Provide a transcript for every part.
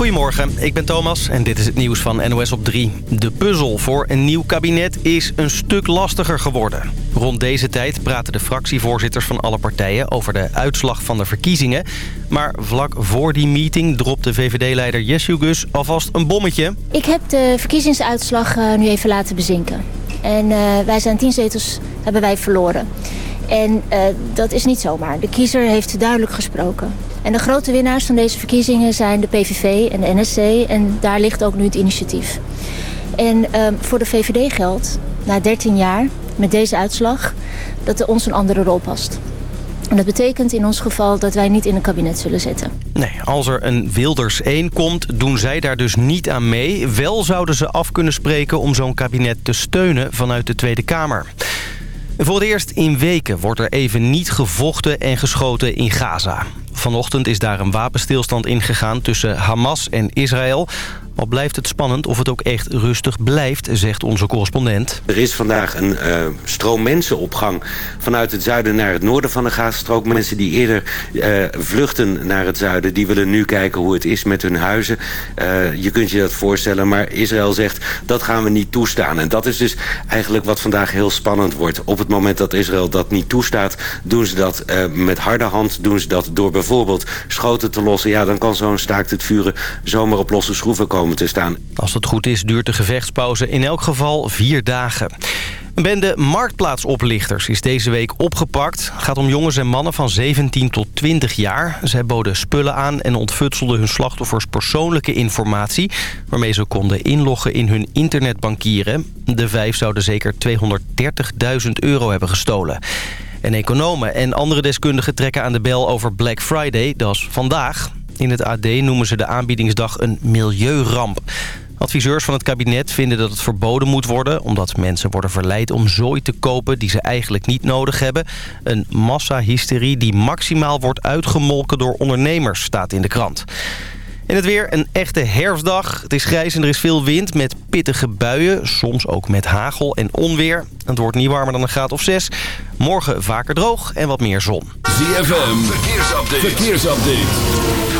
Goedemorgen, ik ben Thomas en dit is het nieuws van NOS op 3. De puzzel voor een nieuw kabinet is een stuk lastiger geworden. Rond deze tijd praten de fractievoorzitters van alle partijen over de uitslag van de verkiezingen. Maar vlak voor die meeting dropte VVD-leider Jessu Gus alvast een bommetje. Ik heb de verkiezingsuitslag uh, nu even laten bezinken. En uh, wij zijn tien zetels hebben wij verloren. En uh, dat is niet zomaar. De kiezer heeft duidelijk gesproken. En de grote winnaars van deze verkiezingen zijn de PVV en de NSC. En daar ligt ook nu het initiatief. En uh, voor de VVD geldt, na 13 jaar, met deze uitslag, dat er ons een andere rol past. En dat betekent in ons geval dat wij niet in een kabinet zullen zitten. Nee, als er een Wilders 1 komt, doen zij daar dus niet aan mee. Wel zouden ze af kunnen spreken om zo'n kabinet te steunen vanuit de Tweede Kamer. Voor het eerst in weken wordt er even niet gevochten en geschoten in Gaza. Vanochtend is daar een wapenstilstand ingegaan tussen Hamas en Israël. Al blijft het spannend of het ook echt rustig blijft, zegt onze correspondent. Er is vandaag een uh, stroom mensenopgang vanuit het zuiden naar het noorden van de Gazastrook. Mensen die eerder uh, vluchten naar het zuiden, die willen nu kijken hoe het is met hun huizen. Uh, je kunt je dat voorstellen, maar Israël zegt dat gaan we niet toestaan. En dat is dus eigenlijk wat vandaag heel spannend wordt. Op het moment dat Israël dat niet toestaat, doen ze dat met harde hand. Doen ze dat door bijvoorbeeld schoten te lossen. Ja, dan kan zo'n staakt het vuren zomaar op losse schroeven komen te staan. Als het goed is duurt de gevechtspauze in elk geval vier dagen. Een bende marktplaatsoplichters is deze week opgepakt. Het gaat om jongens en mannen van 17 tot 20 jaar. Zij boden spullen aan en ontfutselden hun slachtoffers persoonlijke informatie... waarmee ze konden inloggen in hun internetbankieren. De vijf zouden zeker 230.000 euro hebben gestolen. En economen en andere deskundigen trekken aan de bel over Black Friday. Dat is vandaag. In het AD noemen ze de aanbiedingsdag een milieuramp. Adviseurs van het kabinet vinden dat het verboden moet worden... omdat mensen worden verleid om zooi te kopen die ze eigenlijk niet nodig hebben. Een massahysterie die maximaal wordt uitgemolken door ondernemers, staat in de krant. En het weer een echte herfstdag. Het is grijs en er is veel wind met pittige buien. Soms ook met hagel en onweer. Het wordt niet warmer dan een graad of 6. Morgen vaker droog en wat meer zon. ZFM, verkeersupdate. verkeersupdate.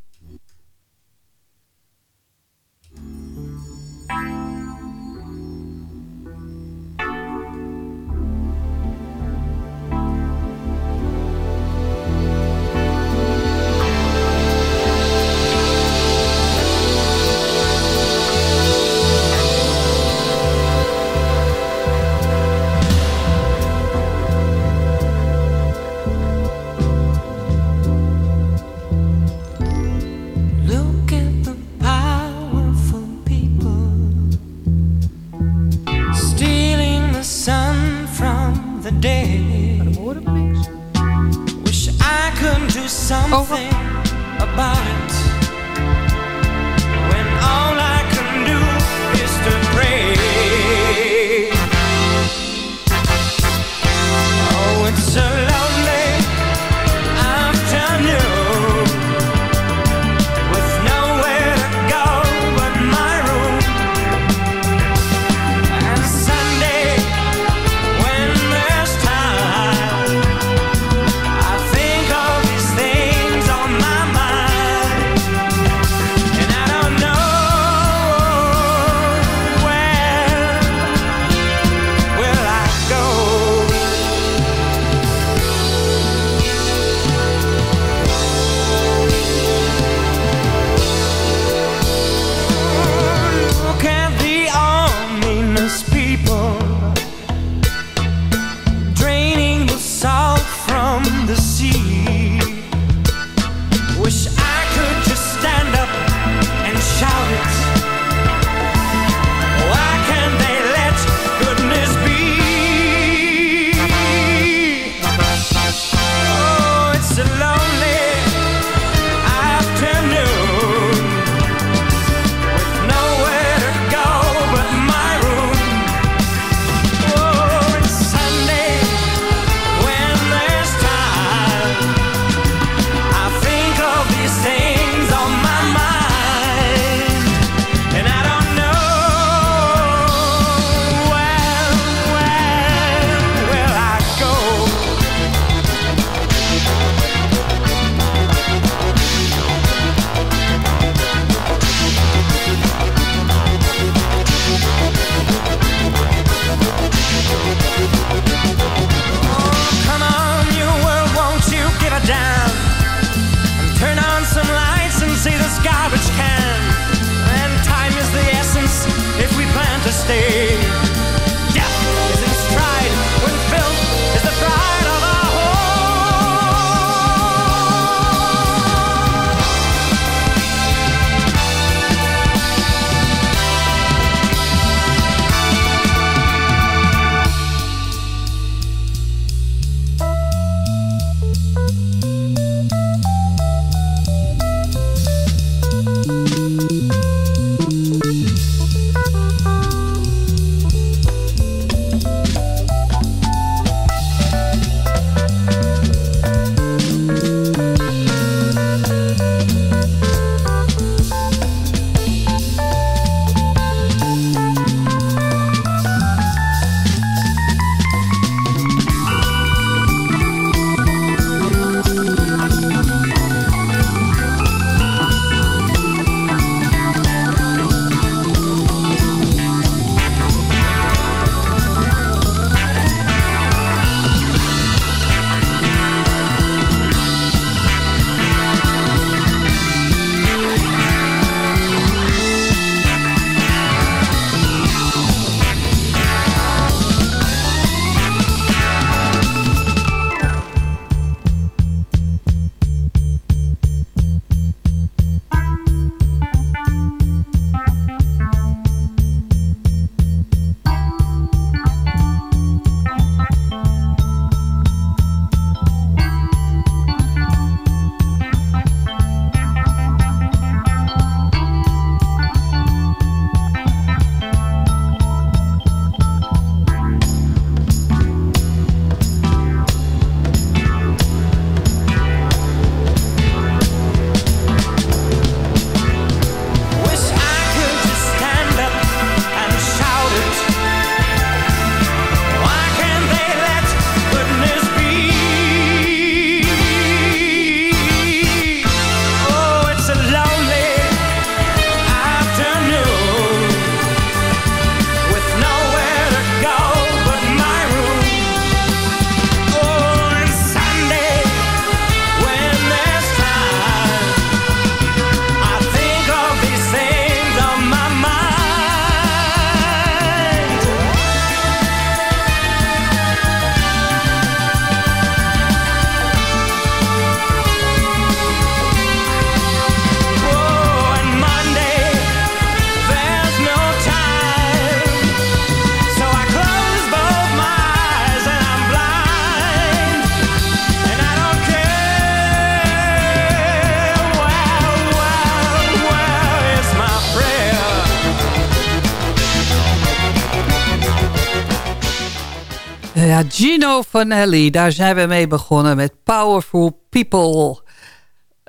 Gino Vanelli, daar zijn we mee begonnen met Powerful People.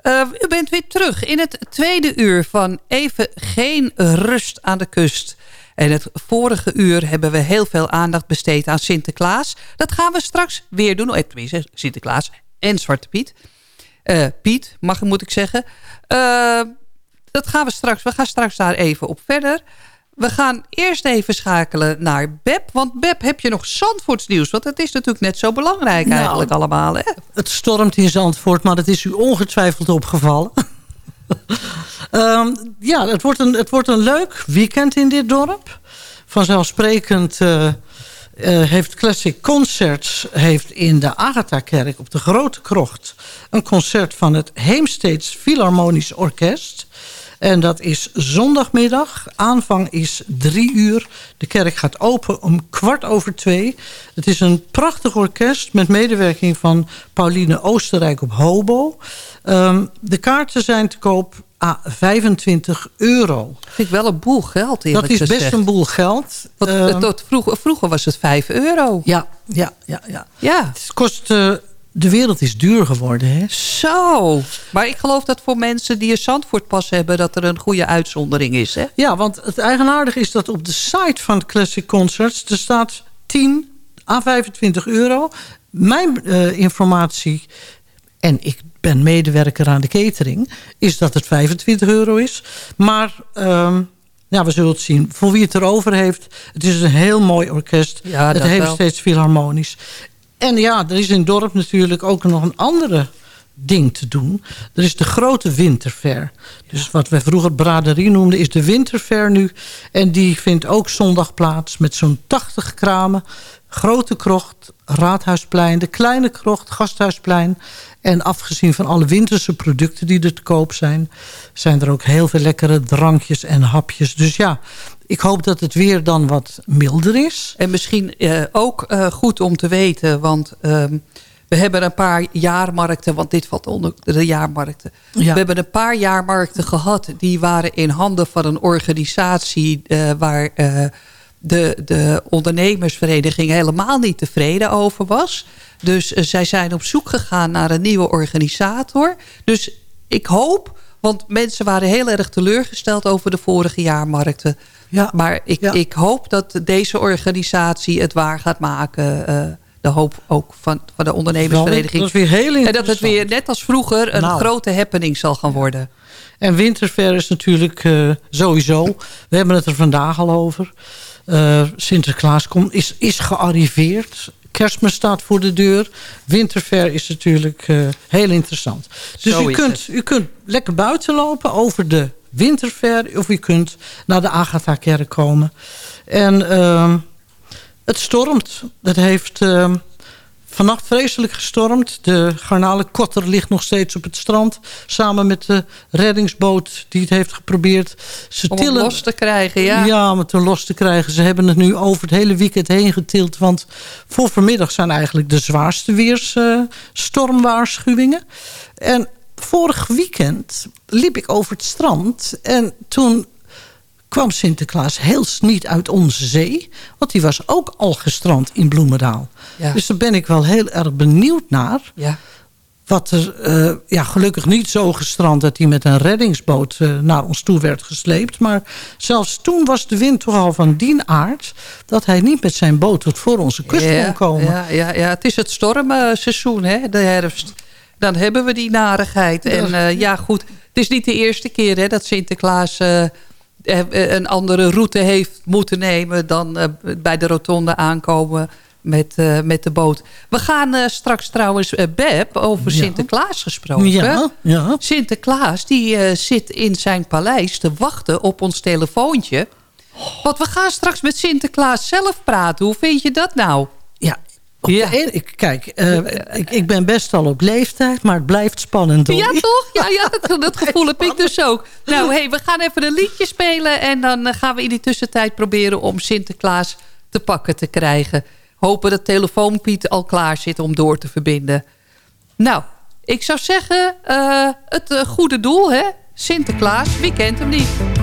Uh, u bent weer terug in het tweede uur van Even Geen Rust aan de Kust. En het vorige uur hebben we heel veel aandacht besteed aan Sinterklaas. Dat gaan we straks weer doen. Oh, tenminste, Sinterklaas en Zwarte Piet. Uh, Piet, mag, moet ik zeggen. Dat gaan we straks. We gaan straks daar even op verder. We gaan eerst even schakelen naar Beb. Want Beb, heb je nog Zandvoortsnieuws? Want het is natuurlijk net zo belangrijk nou, eigenlijk allemaal. Hè? Het stormt in Zandvoort, maar dat is u ongetwijfeld opgevallen. um, ja, het wordt, een, het wordt een leuk weekend in dit dorp. Vanzelfsprekend uh, uh, heeft Classic Concerts heeft in de Agatha-kerk op de Grote Krocht... een concert van het Heemsteeds Philharmonisch Orkest... En dat is zondagmiddag. Aanvang is drie uur. De kerk gaat open om kwart over twee. Het is een prachtig orkest met medewerking van Pauline Oostenrijk op hobo. Um, de kaarten zijn te koop a 25 euro. Vind ik wel een boel geld Dat is best een boel geld. Um, tot vroeger, vroeger, was het 5 euro. Ja, ja, ja. ja. ja. Het kost... Uh, de wereld is duur geworden, hè? Zo. Maar ik geloof dat voor mensen die een Zandvoortpas hebben... dat er een goede uitzondering is, hè? Ja, want het eigenaardige is dat op de site van Classic Concerts... er staat 10 à 25 euro. Mijn uh, informatie, en ik ben medewerker aan de catering... is dat het 25 euro is. Maar... Um, ja, we zullen het zien. Voor wie het erover heeft. Het is een heel mooi orkest. Ja, het heeft wel. steeds filharmonisch. En ja, er is in het dorp natuurlijk ook nog een andere ding te doen. Er is de grote winterfair. Dus wat wij vroeger braderie noemden is de winterfair nu. En die vindt ook zondag plaats met zo'n 80 kramen. Grote krocht, Raadhuisplein, de kleine krocht, Gasthuisplein. En afgezien van alle winterse producten die er te koop zijn... zijn er ook heel veel lekkere drankjes en hapjes. Dus ja, ik hoop dat het weer dan wat milder is. En misschien uh, ook uh, goed om te weten, want... Uh, we hebben een paar jaarmarkten, want dit valt onder de jaarmarkten. Ja. We hebben een paar jaarmarkten gehad. Die waren in handen van een organisatie uh, waar de, de ondernemersvereniging helemaal niet tevreden over was. Dus uh, zij zijn op zoek gegaan naar een nieuwe organisator. Dus ik hoop, want mensen waren heel erg teleurgesteld over de vorige jaarmarkten. Ja. Maar ik, ja. ik hoop dat deze organisatie het waar gaat maken de hoop ook van, van de ondernemersvereniging. Dat is weer heel En dat het weer net als vroeger een nou. grote happening zal gaan worden. En Winterfair is natuurlijk uh, sowieso. We hebben het er vandaag al over. Uh, Sinterklaas komt, is, is gearriveerd. Kerstmis staat voor de deur. Winterfair is natuurlijk uh, heel interessant. Dus u kunt, u kunt lekker buiten lopen over de Winterfair. Of u kunt naar de Agatha-kerk komen. En... Uh, het stormt. Het heeft uh, vannacht vreselijk gestormd. De garnalenkotter ligt nog steeds op het strand. Samen met de reddingsboot die het heeft geprobeerd. Ze om tillen, los te krijgen, ja. Ja, om het los te krijgen. Ze hebben het nu over het hele weekend heen getild. Want voor vanmiddag zijn eigenlijk de zwaarste weersstormwaarschuwingen. Uh, en vorig weekend liep ik over het strand. En toen kwam Sinterklaas heel niet uit onze zee. Want die was ook al gestrand in Bloemendaal. Ja. Dus daar ben ik wel heel erg benieuwd naar. Ja. Wat er, uh, ja, gelukkig niet zo gestrand dat hij met een reddingsboot uh, naar ons toe werd gesleept. Maar zelfs toen was de wind toch al van die aard... dat hij niet met zijn boot tot voor onze kust ja, kon komen. Ja, ja, ja, het is het stormseizoen, hè, de herfst. Dan hebben we die narigheid. En uh, ja, goed, het is niet de eerste keer hè, dat Sinterklaas eh, eh, een andere route heeft moeten nemen... dan uh, bij de rotonde aankomen met, uh, met de boot. We gaan uh, straks trouwens, uh, Beb, over ja. Sinterklaas gesproken. Ja, ja. Sinterklaas die zit in zijn paleis te wachten op ons telefoontje. Want we gaan straks met Sinterklaas zelf praten. Hoe vind je dat nou? Ja, ik, kijk, uh, ik, ik, ben best al op leeftijd, maar het blijft spannend. Hoor. Ja, toch? Ja, ja dat, dat gevoel heb ik dus ook. Nou, hey, we gaan even een liedje spelen... en dan uh, gaan we in die tussentijd proberen om Sinterklaas te pakken te krijgen. Hopen dat telefoonpiet al klaar zit om door te verbinden. Nou, ik zou zeggen, uh, het goede doel, hè? Sinterklaas, wie kent hem niet?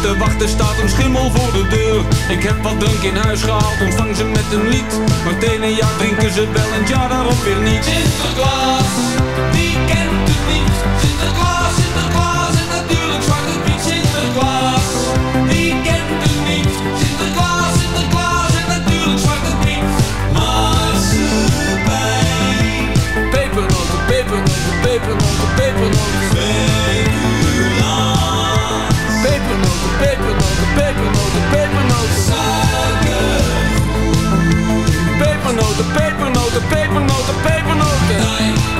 te wachten staat, een schimmel voor de deur. Ik heb wat drank in huis gehaald, ontvang ze met een lied. Het ene jaar drinken ze wel en jaar daarop weer niet. Sinterklaas, wie kent het niet? Sinterklaas, Sinterklaas en natuurlijk Zwarte Piet. Sinterklaas, wie kent het niet? Sinterklaas, Sinterklaas en natuurlijk Zwarte Piet. Pepernoten, pepernoten, pepernoten, pepernoten pepernoten, Pepernoten, pepernoten, pepernoten,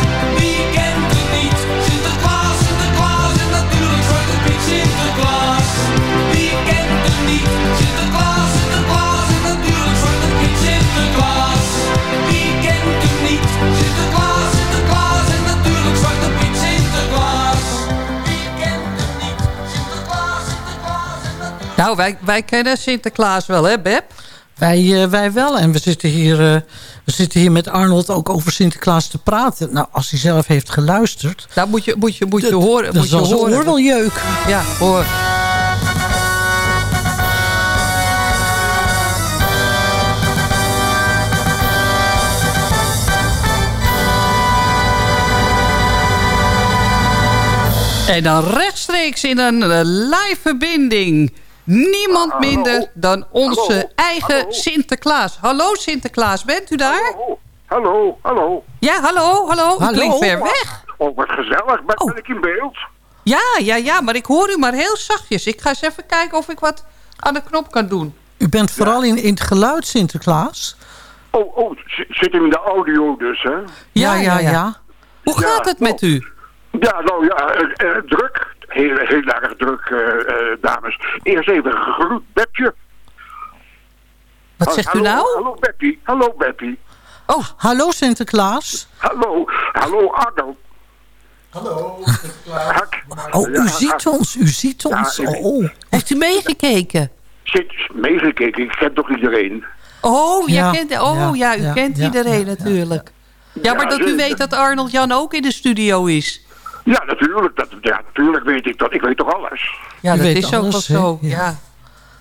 Nou, wij, wij kennen Sinterklaas wel, hè, Beb? Wij, eh, wij wel. En we zitten, hier, eh, we zitten hier met Arnold ook over Sinterklaas te praten. Nou, als hij zelf heeft geluisterd... Nou, moet je, moet je, moet je horen. Moet je horen. oor wel jeuken. Ja, hoor. En dan rechtstreeks in een eh, live verbinding. Niemand minder dan onze Hallo. eigen Hallo. Sinterklaas. Hallo Sinterklaas, bent u daar? Hallo, hallo, hallo. Ja, hallo, hallo. U Hallo. klinkt ver weg. Oh, wat gezellig. Ben, Oh. ben ik in beeld? Ja, ja, ja, maar ik hoor u maar heel zachtjes. Ik ga eens even kijken of ik wat aan de knop kan doen. U bent vooral in, in het geluid, Sinterklaas. Oh, oh, zit in de audio dus, hè? Ja, ja, ja. Hoe Ja, gaat het met u? Ja, nou ja, eh, eh, druk. Heel, heel erg druk, eh, eh, dames. Eerst even een gegroet, Bepje. Wat zegt u hallo, nou? Hallo, Beppie. Hallo, Beppie. Oh, hallo Sinterklaas. Hallo, hallo, Arno. Hak. Oh, u ziet ons, u ziet ons. Ja, ik- Oh, Heeft u meegekeken? Zit meegekeken, ik ken toch iedereen? Oh, jij Ja, kent, oh ja, ja, u ja, kent ja, iedereen natuurlijk. Ja, maar Ja, dat u weet dat Arnold Jan ook in de studio is. Ja, natuurlijk. Dat, ja, natuurlijk weet ik dat. Ik weet toch alles? Ja, dat is ook wel zo. Ja. Ja.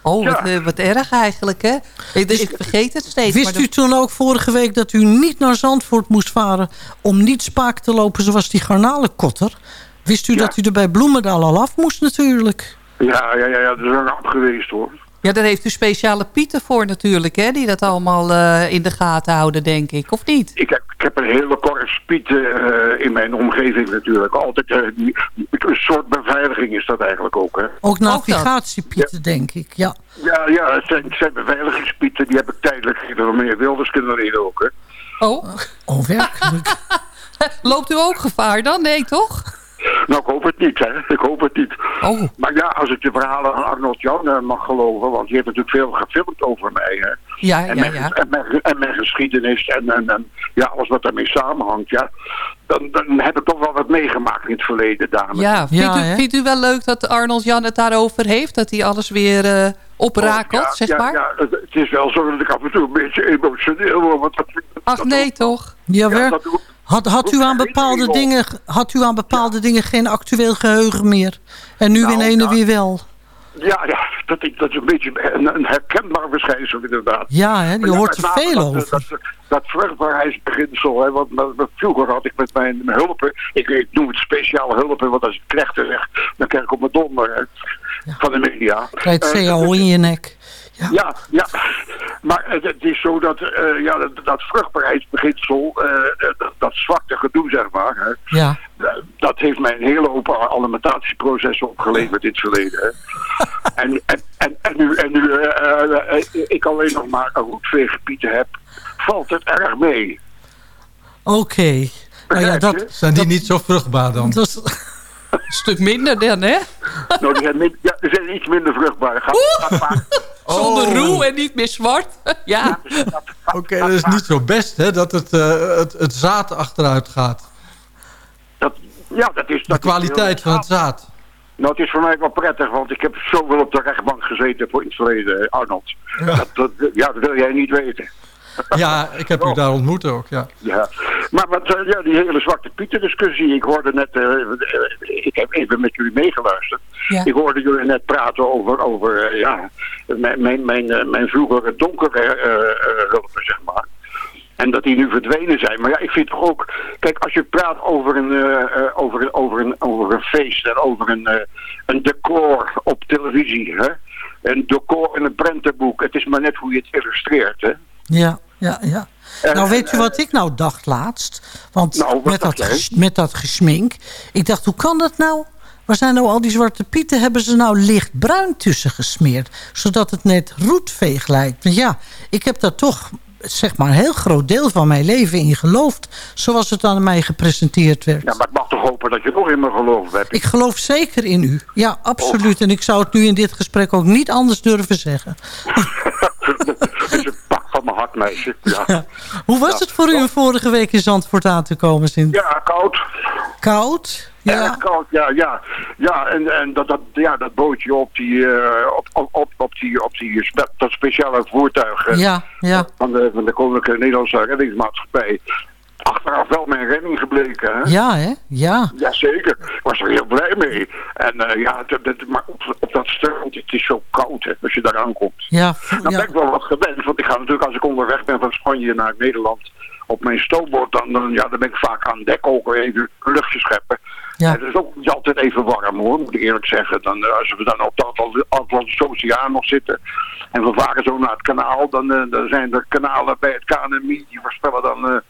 Oh, wat, Ja. eh, wat erg eigenlijk, hè? Ik, ik vergeet het steeds. Wist u toen ook vorige week dat u niet naar Zandvoort moest varen... om niet spaak te lopen zoals die garnalenkotter? Wist u Ja. dat u er bij Bloemendaal al af moest natuurlijk? Ja, ja, ja, ja, dat is een ramp geweest hoor. Ja, daar heeft u speciale pieten voor natuurlijk, hè? Die dat allemaal eh, in de gaten houden, denk ik. Of niet? Ik heb, ik heb een hele korps pieten eh, in mijn omgeving natuurlijk. Altijd eh, die- een soort beveiliging is dat eigenlijk ook. Hè? Ook navigatiepieten, denk ik. Ja. Ja, ja, het zijn, het zijn beveiligingspieten. Die heb ik tijdelijk gegeven van meneer Wilders kunnen reden ook. Hè? Oh, Oh, werkelijk. loopt u ook gevaar dan? Nee, toch? Nou, ik hoop het niet, hè. Ik hoop het niet. Oh, Maar ja, als ik de verhalen van Arnold Jan eh, mag geloven, want die heeft natuurlijk veel gefilmd over mij, hè. ja, En, ja, mijn, ja. en, mijn, en mijn geschiedenis en, en, en ja, alles wat daarmee samenhangt, ja. Dan, dan heb ik toch wel wat meegemaakt in het verleden, dames. Ja, vindt, Ja, u, vindt u wel leuk dat Arnold Jan het daarover heeft? Dat hij alles weer eh, oprakelt, Oh, ja, zeg ja, maar? Ja, het, het is wel zo dat ik af en toe een beetje emotioneel word. Want dat, Ach dat- nee, toch? Ja, Ja, dat had, had, u aan bepaalde dingen, had u aan bepaalde dingen geen actueel geheugen meer? En nu Nou, in ene ja. weer wel? Ja, ja dat, is- dat is een beetje een, een herkenbaar verschijnsel inderdaad. Ja, hè, je Maar ja, hoort er veel dat, over. Dat, dat, vruchtbaarheidsbeginsel, hè, want wat vroeger had ik met mijn hulpen, ik, ik noem het speciaal hulpen, want als ik klechter zeg, dan krijg ik op mijn donder hè, van de media. Krijg je Eh, CAO in je nek. Ja, ja. Maar het is zo dat, eh, ja, dat, dat vruchtbaarheidsbeginsel, eh, eh, dat, dat zwakte gedoe, zeg maar, hè, Ja. dat heeft mij een hele hoop alimentatieprocessen opgeleverd in het verleden. Hè. en, en, en, en nu, en nu ik alleen nog maar een roetveeggebieden heb, valt het erg mee. Oké. Nou ja, dat, Zijn die niet zo vruchtbaar dan? dat is, Een stuk minder dan, hè? nou, die zijn, min- ja, die zijn iets minder vruchtbaar. Gaat, Zonder Oh. roe en niet meer zwart. ja. Oké, dat is niet zo best hè, dat het, eh, het, het zaad achteruit gaat. dat, ja, dat is, De dat is kwaliteit van het zaad. Nou, het is voor mij wel prettig, want ik heb zoveel op de rechtbank gezeten voor in het verleden, Arnold. Dat, dat, ja, dat wil jij niet weten. Ja, ik heb u daar ontmoet ook, ja. Ja, maar wat, eh, ja, die hele Zwarte Pieten discussie. Ik hoorde net, eh, eh, ik heb even met jullie meegeluisterd. Ja. Ik hoorde jullie net praten over, over ja, mijn, mijn, mijn, mijn vroegere donkere eh, eh, hulpen, zeg maar. En dat die nu verdwenen zijn. Maar ja, ik vind toch ook... Kijk, als je praat over een, eh, eh, over, een- over, een, over een feest en over een, een decor op televisie, hè? Een decor in een prentenboek. Het is maar net hoe je het illustreert, hè? Ja, ja, ja. En- Nou, weet u wat ik nou dacht laatst? Want Nou, met, dat, ges- met dat gesmink. Ik dacht, hoe kan dat nou? waar zijn nou al die zwarte pieten? Hebben ze nou lichtbruin tussen gesmeerd? Zodat het net roetveeg lijkt. Want ja, ik heb daar toch zeg maar een heel groot deel van mijn leven in geloofd. Zoals het aan mij gepresenteerd werd. Ja, maar ik mag toch hopen dat je nog in me gelooft hebt. Ik geloof zeker in u. Ja, absoluut. En ik zou het nu in dit gesprek ook niet anders durven zeggen. Meisje. Ja, Hoe was het voor u vorige week in Zandvoort aan te komen, Sint? ja koud. Koud? Ja. Koud, ja, ja. Ja, en, en dat, dat, ja, dat bootje op die, eh, op, op, op, die, op die spe- dat speciale voertuig eh, Ja, ja. van, de, van de Koninklijke Nederlandse Reddingsmaatschappij. Achteraf wel mijn redding gebleken, hè? Ja, hè? Ja. Jazeker, ik was er heel blij mee. En eh, ja, dat, dat, maar op, op dat strand, het is zo koud hè, als je daar aankomt. Ja, Dan ben ja. ik wel wat gewend, want ik ga natuurlijk als ik onderweg ben van Spanje naar Nederland op mijn stoomboot, dan, dan, ja, dan ben ik vaak aan dek ook even een luchtje scheppen. Ja. En het is ook niet altijd even warm hoor, moet ik eerlijk zeggen. Dan, eh, als we dan op de Atlant- Atlantische Oceaan nog zitten en we varen zo naar het kanaal, dan, eh, dan zijn er kanalen bij het KNMI die voorspellen dan...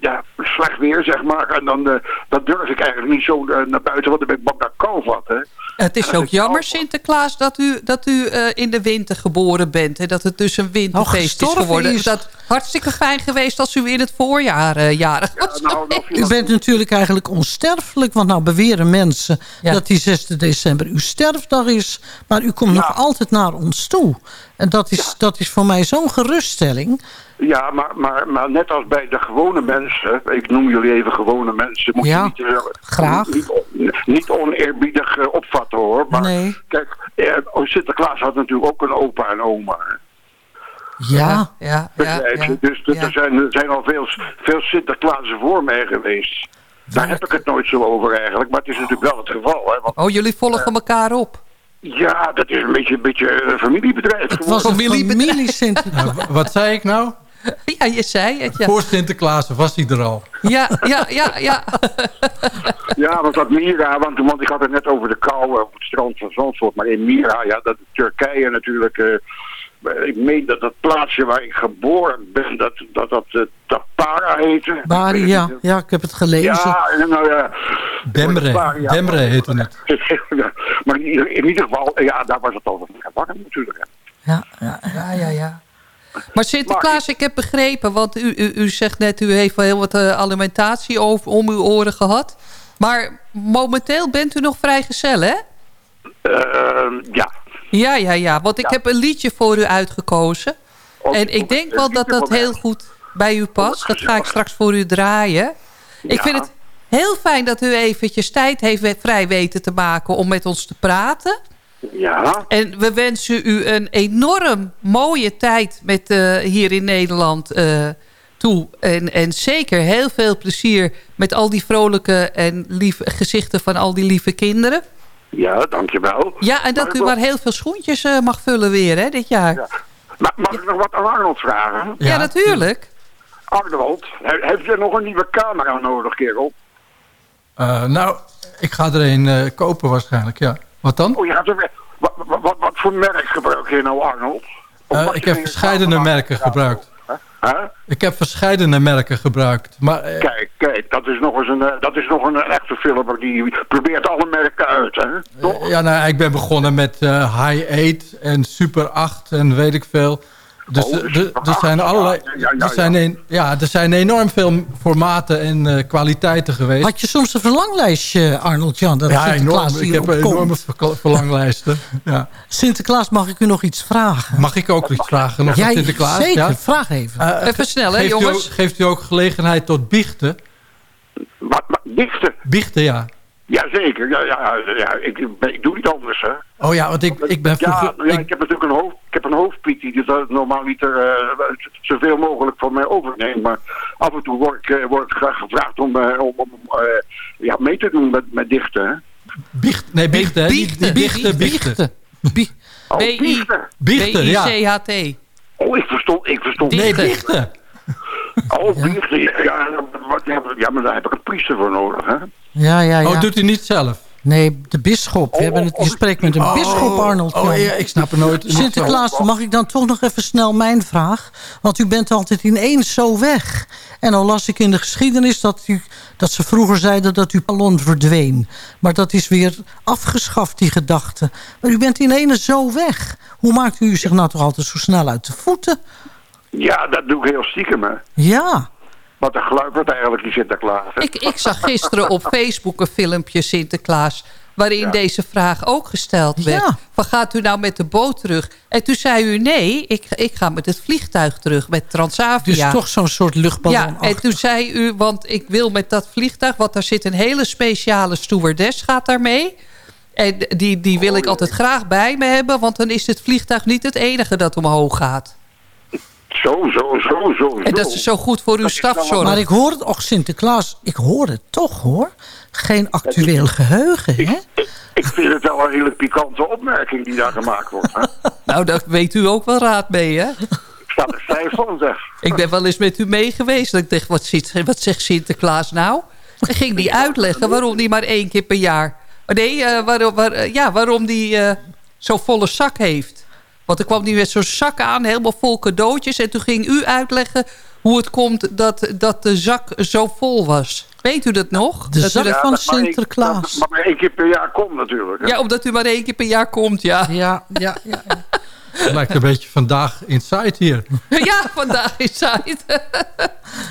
ja, slecht weer, zeg maar. En dan, eh, dan durf ik eigenlijk niet zo eh, naar buiten, want dan ben ik bang dat ik kou vat, hè. Het is ook jammer, Sinterklaas, dat u, dat u eh, in de winter geboren bent. En dat het dus een winterfeest is gestorven geworden. is. Dat hartstikke fijn geweest als u in het voorjaar eh, jarig was. Nou, U bent natuurlijk eigenlijk onsterfelijk, want nou beweren mensen Ja. dat die 6 december uw sterfdag is. Maar u komt nog altijd naar ons toe. En dat is, dat is voor mij zo'n geruststelling. Ja, maar, maar, maar net als bij de gewone mensen, ik noem jullie even gewone mensen, moet Ja, je niet, eh, graag. niet, niet oneerbiedig eh, opvatten hoor. Maar Nee. kijk, eh, Sinterklaas had natuurlijk ook een opa en oma. Ja, ja, ja, ja, dus dus ja. er, zijn, er zijn al veel, veel Sinterklaasen voor mij geweest. Daar heb ik het nooit zo over eigenlijk, maar het is natuurlijk wel het geval. Hè? Want, Oh, jullie volgen elkaar op. ja, dat is een beetje, een beetje een familiebedrijf het was een Familiebedrijf. familie Sinterklaas. Nou, wat zei ik nou? Ja, je zei het, ja. Voor Sinterklaas was hij er al. Ja, ja, ja, ja. Ja, want dat Mira, want, want ik had het net over de kou eh, op het strand van Zandvoort. Maar in Mira, ja, dat Turkije natuurlijk... eh, ik meen dat dat plaatsje waar ik geboren ben, dat dat, dat, eh, Tapara heette. Bari, ja, ja, ik heb het gelezen. Ja, nou ja... Demre. Bari, ja. Demre heette het. Ja, maar in, ieder- geval, ja, daar was het al warm natuurlijk. hè. Ja, ja, Ja, ja, ja. Maar Sinterklaas, ik heb begrepen, want u, u, u zegt net... u heeft wel heel wat eh, alimentatie over, om uw oren gehad. Maar momenteel bent u nog vrijgezel, hè? Eh, ja. Ja, ja, ja. Want ik Ja. heb een liedje voor u uitgekozen. Ook- En ik denk wel dat dat heel goed bij u past. Dat ga ik straks voor u draaien. Ik vind het heel fijn dat u eventjes tijd heeft vrij weten te maken... om met ons te praten. Ja, En we wensen u een enorm mooie tijd met, eh, hier in Nederland eh, toe. En, en zeker heel veel plezier met al die vrolijke en lieve gezichten van al die lieve kinderen. Ja, dankjewel. Ja, en dat u maar heel veel schoentjes eh, mag vullen weer hè, dit jaar. Ja, Ma- mag ik nog wat aan Arnold vragen? natuurlijk. Arnold, he- heb je nog een nieuwe camera nodig, kerel? Eh, nou, ik ga er een eh, kopen waarschijnlijk, ja. Wat dan? Oh, je gaat er weer... Wat, wat, wat, wat voor merk gebruik je nou, Arnold? Eh, ik heb camera- merken gebruikt. Ik heb verscheidene merken gebruikt. Maar eh, Kijk, kijk, dat is nog eens een, eh, dat is nog een echte filmer die probeert alle merken uit, hè? Toch? ja, nou, ik ben begonnen met eh, High 8 en Super 8 en weet ik veel. Dus Oh, eh, er- er zijn 8, allerlei. ja, ja, ja, er, zijn ja. een- ja, er zijn enorm veel formaten en eh, kwaliteiten geweest. Had je soms een verlanglijstje, Arnold Jan? Dat ja, Sinterklaas enorm. Ik heb komt? enorme verlanglijsten. Ja. Sinterklaas, mag ik u nog iets vragen? Mag ik ook iets vragen? Nog Jij, Sinterklaas? zeker, Ja? vraag even. Eh, Even snel, hè, geeft u jongens? ook- geeft u ook gelegenheid tot biechten? Wat, wat, dichten? Biechten, ja. Jazeker, ja, ja, ja, ik, ik doe niet anders, hè? Oh ja, want ik, ik ben Ja, vroeger... nou ja, ik- ik heb natuurlijk een hoofd, ik heb een hoofdpiet die dat normaal niet er, eh, zoveel mogelijk van mij overneemt. Maar af en toe word ik, eh, word ik graag gevraagd om, eh, om, om eh, ja, mee te doen met, met dichten. Hè? Biecht, nee, biechten. hè? Biechten, Biechten, biechten. Bie- Oh, B-I- biechten. Biechten, ja. B-I-C-H-T. Oh, ik verstond, ik verstond. Nee, Biechten. Oh, biechten. Ja, ja, wat, ja, ja, maar daar heb ik een priester voor nodig, hè? Ja, ja, ja. Oh, doet u niet zelf? Nee, de bisschop. We hebben het, je spreekt met een Oh, bisschop, Arnold. oh, ja, ik snap het nooit. Sinterklaas, mag ik dan toch nog even snel mijn vraag? Want u bent altijd ineens zo weg. En al las ik in de geschiedenis dat, u, dat ze vroeger zeiden dat uw ballon verdween. Maar dat is weer afgeschaft, die gedachte. Maar u bent ineens zo weg. Hoe maakt u zich nou toch altijd zo snel uit de voeten? Ja, dat doe ik heel stiekem, hè. Ja. Wat een gluipert eigenlijk, die Sinterklaas. hè. Ik, ik zag gisteren op Facebook een filmpje Sinterklaas... waarin deze vraag ook gesteld werd. Ja. Van gaat u nou met de boot terug? En toen zei u nee, ik, ik ga met het vliegtuig terug, met Dus Transavia. toch zo'n soort luchtballon. Ja, en toen zei u, want ik wil met dat vliegtuig... want daar zit een hele speciale stewardess, gaat daarmee... En die, die wil ik altijd graag bij me hebben... want dan is het vliegtuig niet het enige dat omhoog gaat. Zo, zo, zo, zo, En dat is zo goed voor uw stafzorg. Maar ik hoor het, och Sinterklaas, ik hoor het toch hoor. Geen actueel geheugen, hè? Ik vind het wel een hele pikante opmerking die daar gemaakt wordt. Hè. Nou, daar weet u ook wel raad mee, hè? Ik sta er stijf van, zeg. Ik ben wel eens met u mee geweest. Dat ik dacht, wat, zit, wat zegt Sinterklaas nou? En ging die uitleggen waarom die maar één keer per jaar... Nee, eh, waarom, waar, ja, waarom die eh, zo'n volle zak heeft. Want er kwam die met zo'n zak aan, helemaal vol cadeautjes. En toen ging u uitleggen hoe het komt dat, dat de zak zo vol was. Weet u dat nog? De dat zak van dat maar één- Sinterklaas. dat maar maar één keer per jaar komt natuurlijk. hè. Ja, omdat u maar één keer per jaar komt, ja. Ja, ja, ja. Het lijkt een beetje vandaag inside hier. Ja, vandaag het.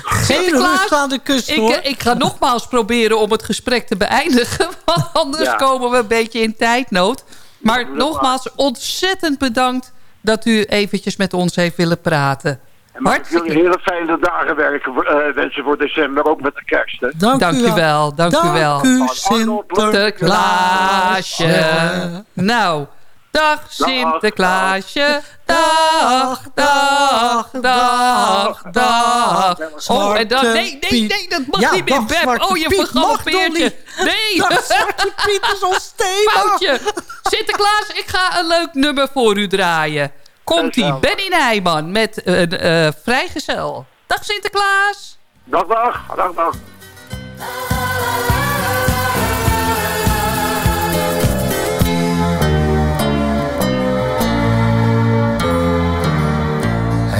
Geen Sinterklaas, rust aan de kust, Ik, hoor. ik ga nogmaals proberen om het gesprek te beëindigen. Want anders Ja. komen we een beetje in tijdnood. Maar nogmaals, ontzettend bedankt dat u eventjes met ons heeft willen praten. En mag ik jullie Hartstikke. hele fijne dagen werken, eh, wensen voor december, ook met de kerst. Hè. Dank, Dank u u wel. wel, dank u wel. u, Arnold, Sinterklaasje. Nou, dag Sinterklaasje. Dag, dag, dag, dag. Oh, en dan... Nee, nee, nee, dat mag niet meer, Beb. Oh, je toch je. niet? Nee. Dag, Zwarte Piet is ons thema. Foutje. Sinterklaas, ik ga een leuk nummer voor u draaien. Komt-ie, Benny Nijman met een eh vrijgezel. Dag Sinterklaas. Dag, dag, dag, dag.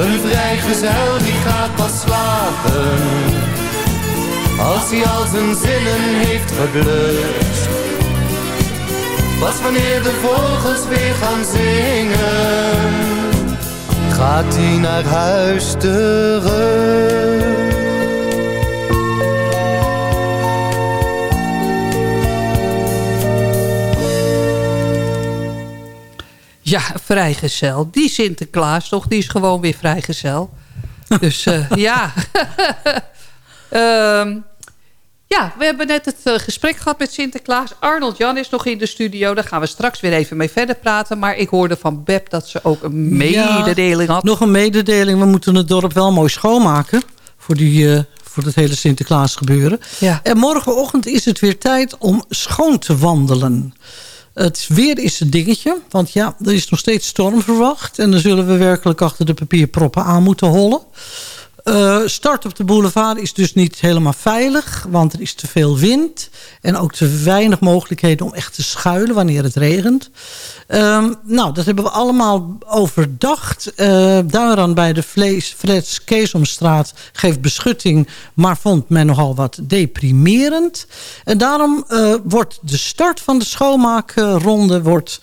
Een vrijgezel die gaat pas slapen. Als hij al zijn zinnen heeft geblust. Pas wanneer de vogels weer gaan zingen Gaat hij naar huis terug Ja, vrijgezel. Die Sinterklaas toch, die is gewoon weer vrijgezel. Dus eh, ja. Ehm, ja, we hebben net het eh, gesprek gehad met Sinterklaas. Arnold Jan is nog in de studio. Daar gaan we straks weer even mee verder praten. Maar ik hoorde van Beb dat ze ook een mededeling had. Nog een mededeling. We moeten het dorp wel mooi schoonmaken. Voor, die, eh, voor het hele Sinterklaas gebeuren. Ja. En morgenochtend is het weer tijd om schoon te wandelen. Het weer is een dingetje. Want ja, er is nog steeds storm verwacht. En dan zullen we werkelijk achter de papierproppen aan moeten hollen. Eh, start op de boulevard is dus niet helemaal veilig, want er is te veel wind. En ook te weinig mogelijkheden om echt te schuilen wanneer het regent. Ehm, nou, dat hebben we allemaal overdacht. Uh, daaraan bij de Vlees, Freds Keesomstraat geeft beschutting... maar vond men nogal wat deprimerend. En daarom uh, wordt de start van de schoonmaakronde wordt,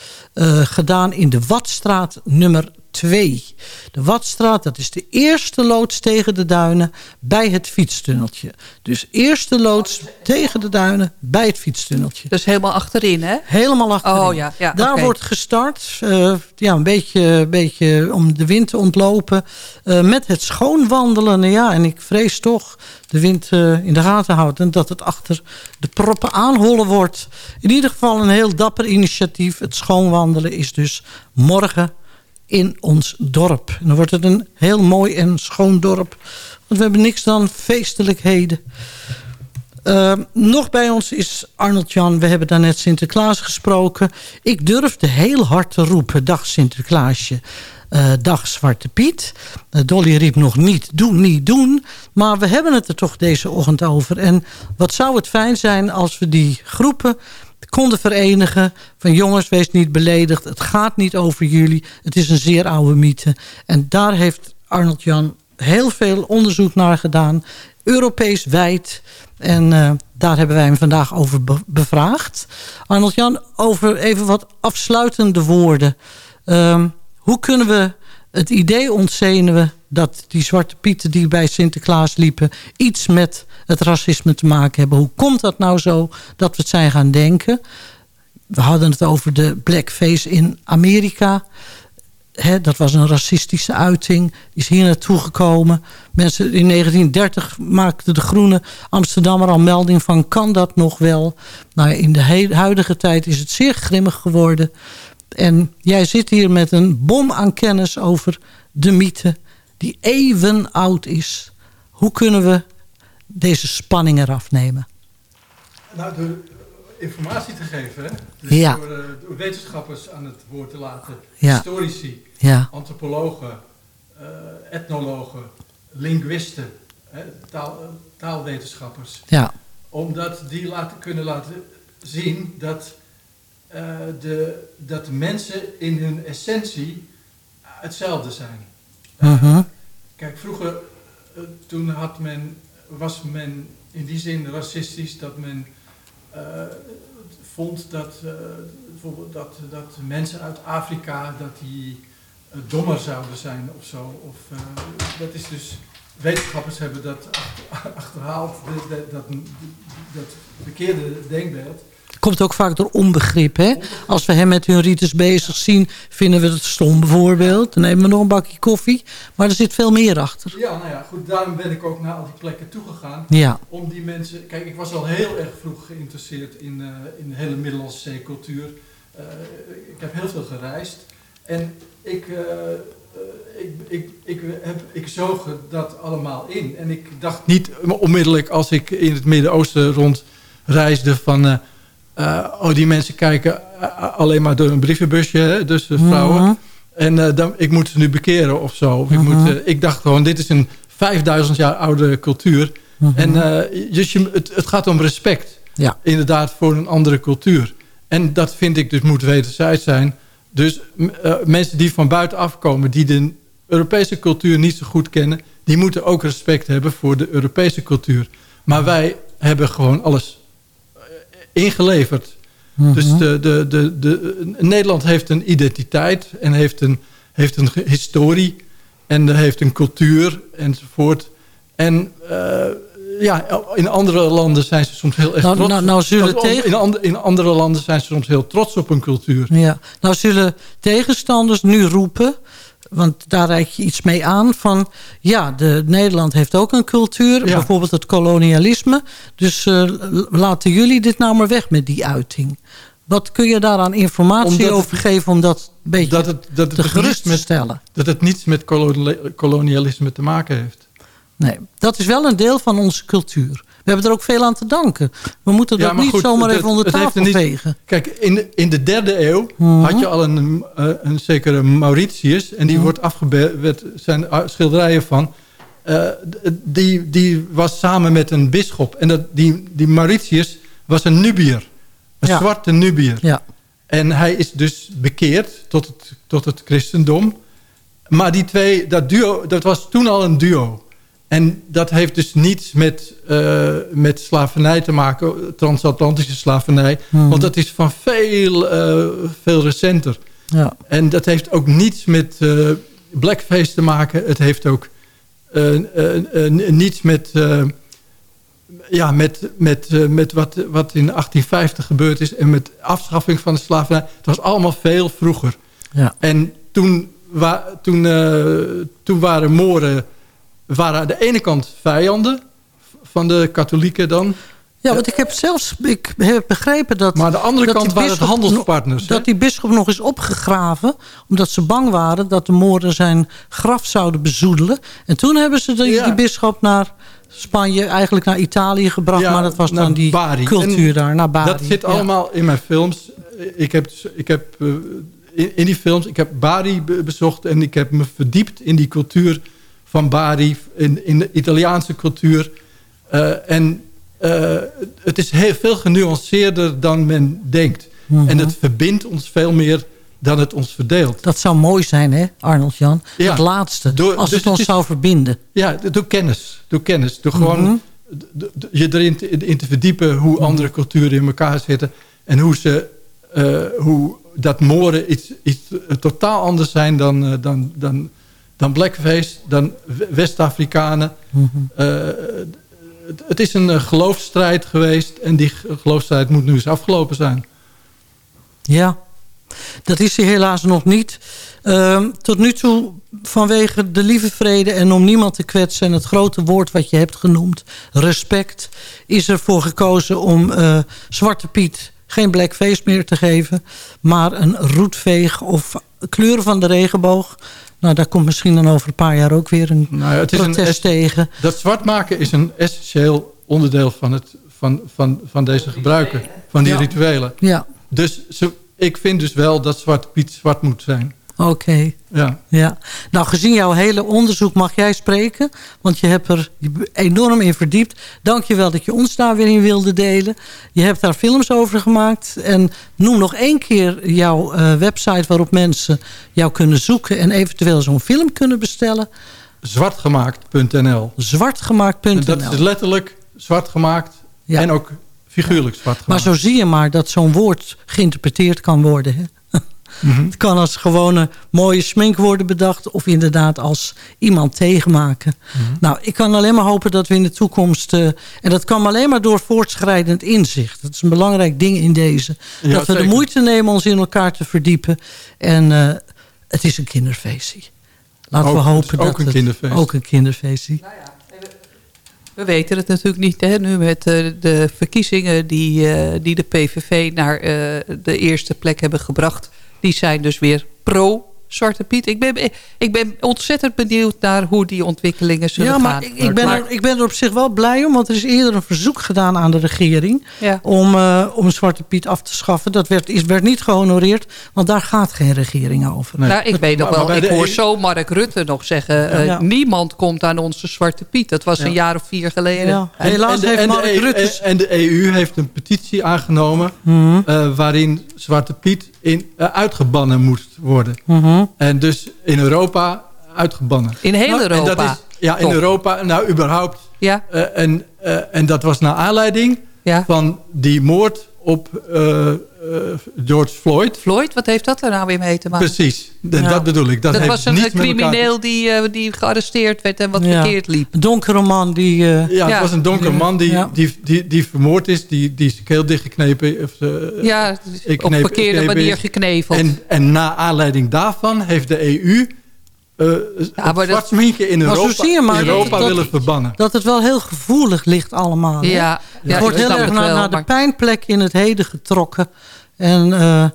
gedaan in de Watstraat nummer 2. De Watstraat, dat is de eerste loods tegen de duinen bij het fietstunneltje. Dus eerste loods tegen de duinen bij het fietstunneltje. Dus helemaal achterin, hè? Helemaal achterin. Oh, ja, ja, Daar wordt gestart, uh, ja, een beetje, beetje om de wind te ontlopen. Uh, met het schoonwandelen, ja, en ik vrees toch de wind uh, in de gaten houden... dat het achter de proppen aanhollen wordt. In ieder geval een heel dapper initiatief. Het schoonwandelen is dus morgen in ons dorp. En dan wordt het een heel mooi en schoon dorp. Want we hebben niks dan feestelijkheden. Uh, nog bij ons is Arnold Jan. We hebben daarnet Sinterklaas gesproken. Ik durfde heel hard te roepen. Dag Sinterklaasje. Uh, dag Zwarte Piet. Uh, Dolly riep nog niet, doen, niet doen. Maar we hebben het er toch deze ochtend over. En wat zou het fijn zijn als we die groepen konden verenigen. Van jongens, wees niet beledigd. Het gaat niet over jullie. Het is een zeer oude mythe. En daar heeft Arnold Jan heel veel onderzoek naar gedaan. Europees wijd. En uh, daar hebben wij hem vandaag over be bevraagd. Arnold Jan, over even wat afsluitende woorden. Uh, hoe kunnen we het idee ontzenuwen dat die zwarte pieten die bij Sinterklaas liepen... iets met het racisme te maken hebben. Hoe komt dat nou zo dat we het zijn gaan denken? We hadden het over de blackface in Amerika. Dat was een racistische uiting. Is hier naartoe gekomen. Mensen in 1930 maakten de Groene Amsterdammer al melding van... kan dat nog wel? Nou, in de huidige tijd is het zeer grimmig geworden. En jij zit hier met een bom aan kennis over de mythe... die even oud is. Hoe kunnen we deze spanning eraf nemen? Nou, door informatie te geven, hè? Dus ja. door, door, wetenschappers aan het woord te laten, ja. historici, ja. antropologen, uh, etnologen, linguisten, hè, taal, uh, taalwetenschappers. Ja. Omdat die laten, kunnen laten zien dat, de, dat mensen in hun essentie hetzelfde zijn. -huh. Kijk, vroeger toen had men, was men in die zin racistisch dat men uh, vond dat, uh, bijvoorbeeld dat, dat mensen uit Afrika dat die uh, dommer zouden zijn of zo. Of, dat is dus, wetenschappers hebben dat achter, achterhaald, dat, dat, dat verkeerde denkbeeld. Komt ook vaak door onbegrip. Hè? Als we hem met hun rites bezig zien, vinden we het stom bijvoorbeeld. Dan nemen we nog een bakje koffie. Maar er zit veel meer achter. Ja, nou ja, goed. Daarom ben ik ook naar al die plekken toegegaan. Ja. Om die mensen... Kijk, ik was al heel erg vroeg geïnteresseerd in, uh, in de hele Middellandse zeecultuur. Uh, ik heb heel veel gereisd. En ik, eh, eh, ik, ik, ik, heb, ik zoog dat allemaal in. En ik dacht niet onmiddellijk als ik in het Midden-Oosten rondreisde van... eh, eh, oh, die mensen kijken eh, alleen maar door een brievenbusje, hè, dus de vrouwen. Mhm. En eh, dan, ik moet ze nu bekeren of zo. Of ik, Mhm. moet, eh, ik dacht gewoon, dit is een 5000 jaar oude cultuur. Mhm. En eh, dus je, het, het gaat om respect. Ja. Inderdaad, voor een andere cultuur. En dat vind ik dus moet wederzijds zijn. Dus eh, mensen die van buitenaf komen, die de Europese cultuur niet zo goed kennen... die moeten ook respect hebben voor de Europese cultuur. Maar wij hebben gewoon alles eh, ingeleverd. Mhm. Dus de, de, de, de, Nederland heeft een identiteit en heeft een, heeft een historie en heeft een cultuur enzovoort. En eh, ja, in andere landen zijn ze soms heel erg Nou, trots. nou- nou zullen tegen- in, and- in andere landen zijn ze soms heel trots op hun cultuur. Ja, nou zullen tegenstanders nu roepen, want daar reik je iets mee aan, van ja, de, Nederland heeft ook een cultuur, Ja. bijvoorbeeld het kolonialisme, dus eh, laten jullie dit nou maar weg met die uiting. Wat kun je daaraan informatie Omdat over geven om dat een beetje Dat het, dat het te gerust te stellen? dat het niets met koloni- kolonialisme te maken heeft. Nee, dat is wel een deel van onze cultuur. We hebben er ook veel aan te danken. We moeten dat Ja, niet goed, zomaar even onder tafel niet- vegen. Kijk, in de, in de derde eeuw Mhm. had je al een, eh, een zekere Mauritius. En die Mhm. wordt afgebeeld, zijn schilderijen van. eh, die, die was samen met een bisschop. En dat, die, die Mauritius was een Nubier. Een Ja. zwarte Nubier. Ja. En hij is dus bekeerd tot het, tot het christendom. Maar die twee, dat duo, dat was toen al een duo. En dat heeft dus niets met, eh, met slavernij te maken, transatlantische slavernij. Mhm. Want dat is van veel, eh, veel recenter. Ja. En dat heeft ook niets met eh, blackface te maken. Het heeft ook niets met, ja, met, met, met wat, wat in 1850 gebeurd is. En met afschaffing van de slavernij. Het was allemaal veel vroeger. Ja. En toen, wa toen, toen waren Moren waren aan de ene kant vijanden van de katholieken dan. Ja, want ik heb zelfs ik heb begrepen dat... Maar aan de andere kant waren het handelspartners. Dat die bisschop nog is opgegraven. Omdat ze bang waren dat de Moren zijn graf zouden bezoedelen. En toen hebben ze Ja. die bisschop naar Spanje, eigenlijk naar Italië gebracht. Ja, maar dat was dan die Bari. cultuur En daar, naar Bari. Dat zit Ja. allemaal in mijn films. Ik heb, ik heb eh, in, in die films, ik heb Bari be- bezocht en ik heb me verdiept in die cultuur van Bari, in, in de Italiaanse cultuur. Eh, en eh, het is heel veel genuanceerder dan men denkt. Mhm. En het verbindt ons veel meer dan het ons verdeelt. Dat zou mooi zijn, hè, Arnold Jan? Ja. Het laatste, Door- als dus het ons het is- zou verbinden. Ja, door kennis. Door kennis. Door gewoon Mhm. je erin te, in te verdiepen hoe andere culturen in elkaar zitten. En hoe, ze, eh, hoe dat Moren iets, iets totaal anders zijn dan, dan, dan, dan Blackface, dan West-Afrikanen. Mhm. Eh, het, het is een eh, geloofsstrijd geweest en die ge- geloofsstrijd moet nu eens afgelopen zijn. Ja, dat is hij helaas nog niet. Ehm, tot nu toe, vanwege de lieve vrede en om niemand te kwetsen... en het grote woord wat je hebt genoemd, respect... is ervoor gekozen om eh, Zwarte Piet geen blackface meer te geven... maar een roetveeg of kleuren van de regenboog. Nou, daar komt misschien dan over een paar jaar ook weer een Nou ja, het is protest es- tegen. Dat zwart maken is een essentieel onderdeel van, het, van, van, van deze gebruiken. Van die Ja. rituelen. Ja, Dus ze, ik vind dus wel dat Zwarte Piet zwart moet zijn. oké. Ja. Ja, nou gezien jouw hele onderzoek mag jij spreken. Want je hebt er enorm in verdiept. Dank je wel dat je ons daar weer in wilde delen. Je hebt daar films over gemaakt. En noem nog één keer jouw eh, website waarop mensen jou kunnen zoeken... en eventueel zo'n film kunnen bestellen. Zwartgemaakt.nl Zwartgemaakt.nl En Dat is letterlijk zwart gemaakt Ja. en ook figuurlijk zwart Maar zo zie je maar dat zo'n woord geïnterpreteerd kan worden. Hè? Mhm. Het kan als gewone mooie smink worden bedacht... of inderdaad als iemand tegenmaken. Mhm. Nou, ik kan alleen maar hopen dat we in de toekomst... eh, en dat kan alleen maar door voortschrijdend inzicht. Dat is een belangrijk ding in deze. Ja, dat we zeker. de moeite nemen ons in elkaar te verdiepen. En eh, het is een kinderfeestje. Laten Ook- we hopen ook dat een het ook een kinderfeestje. We weten het natuurlijk niet hè, nu met eh, de verkiezingen die, eh, die de PVV naar eh, de eerste plek hebben gebracht. Die zijn dus weer pro Zwarte Piet. Ik ben, ik ben ontzettend benieuwd naar hoe die ontwikkelingen zullen ja, maar gaan. Ik, ik, ben er, ik ben er op zich wel blij om, want er is eerder een verzoek gedaan aan de regering... Ja. om, eh, om Zwarte Piet af te schaffen. Dat werd, is, werd niet gehonoreerd, want daar gaat geen regering over. Nou, ik weet nog wel, maar ik de hoor E- zo Mark Rutte nog zeggen... eh, Ja. niemand komt aan onze Zwarte Piet. Dat was Ja. een jaar of vier geleden. Ja. En- Helaas en de- heeft en Mark EU Rutte... En de EU heeft een petitie aangenomen... Mhm. eh, waarin Zwarte Piet in, eh, uitgebannen moest worden. Mhm. En dus in Europa uitgebannen. In heel Nou, en dat Europa, is- ja, in? Europa, nou überhaupt. Ja. Eh, en, eh, en dat was naar aanleiding Ja. van die moord op eh, eh, George Floyd. Floyd, wat heeft dat er nou weer mee te maken? Precies, Ja. dat bedoel ik. Dat, Dat, heeft was een eh, met elkaar te- crimineel die, die gearresteerd werd en wat Ja. verkeerd liep. Een donkere man die... Ja, Ja. het was een donkere man die, Ja. die, die, die vermoord is, die, die zijn keel dichtgeknepen. Of, Ja, op verkeerde manier gekneveld. En, en na aanleiding daarvan heeft de EU eh maar dat- zwart sminken in zo Europa, zie je maar in dat- Europa dat- willen verbannen. dat het wel heel gevoelig ligt allemaal. Ja, ja, het wordt heel erg naar, wel, naar de pijnplek in het heden getrokken. En eh,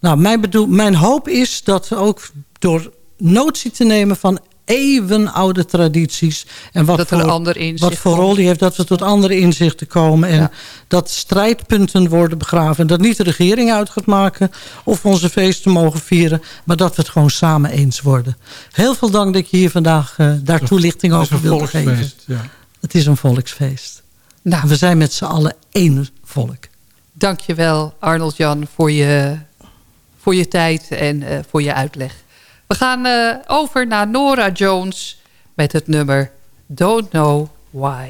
nou, mijn, bedoel, mijn hoop is dat ook door notie te nemen van eeuwenoude tradities. En wat Dat voor, een ander inzicht Wat voor rol die heeft, dat we tot andere inzichten komen. En dat strijdpunten worden begraven. En dat niet de regering uit gaat maken of onze feesten mogen vieren. Maar dat we het gewoon samen eens worden. Heel veel dank dat je hier vandaag eh, daar toelichting Het is over een wilde geven. volksfeest. Ja. Het is een volksfeest. Nou. We zijn met z'n allen één volk. Dankjewel Arnold Jan voor je, voor je tijd en eh, voor je uitleg. We gaan eh, over naar Nora Jones met het nummer Don't Know Why.